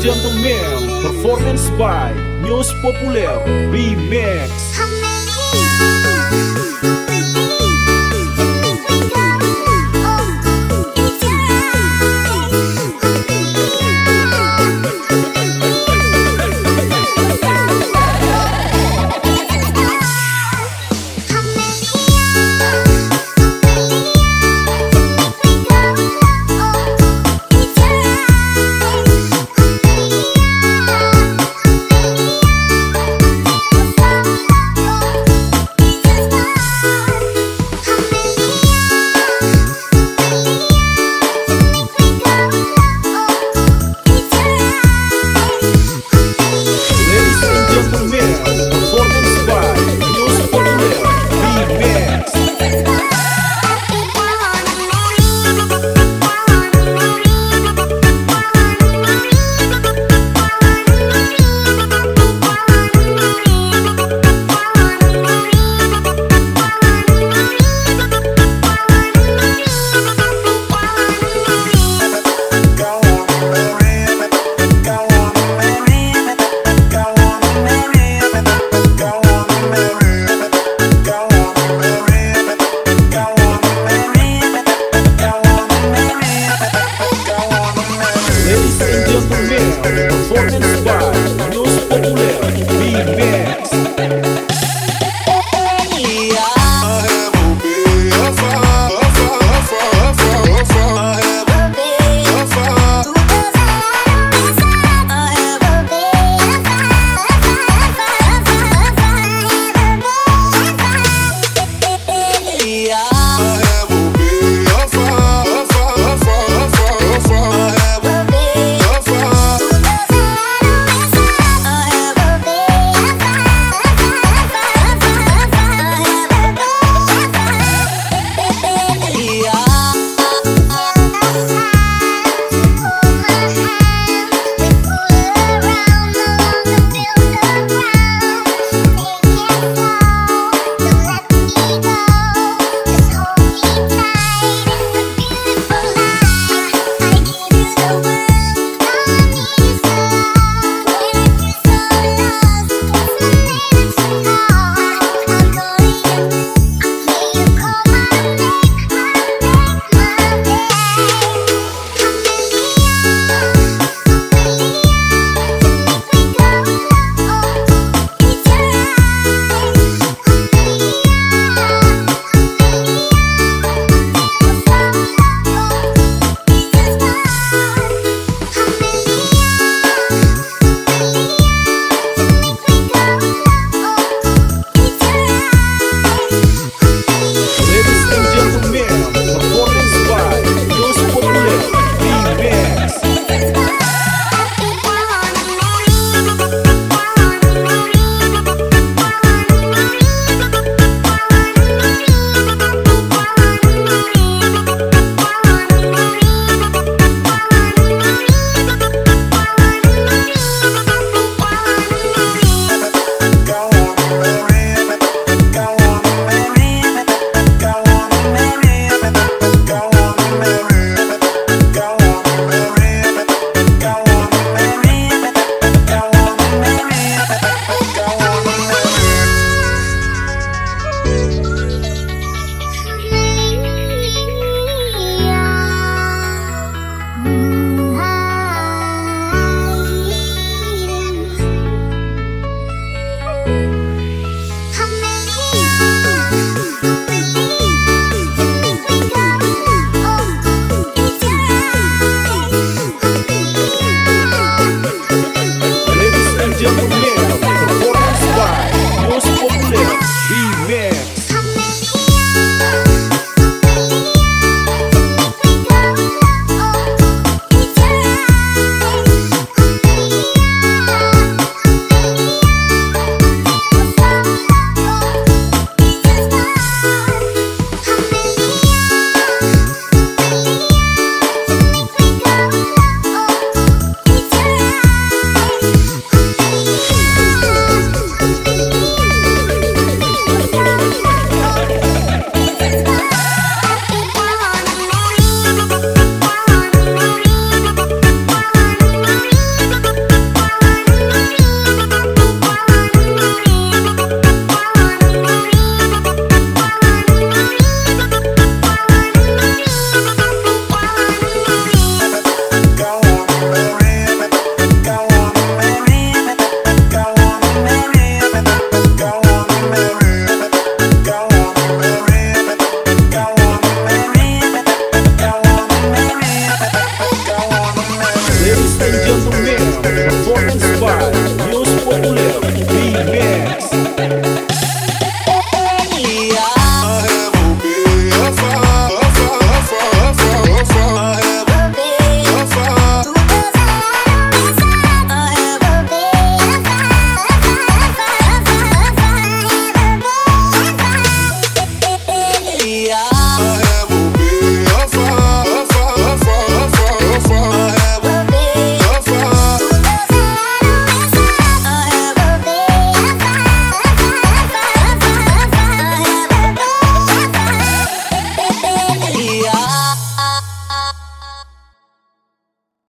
gentlemen, performance by News Populer Remix. por ver.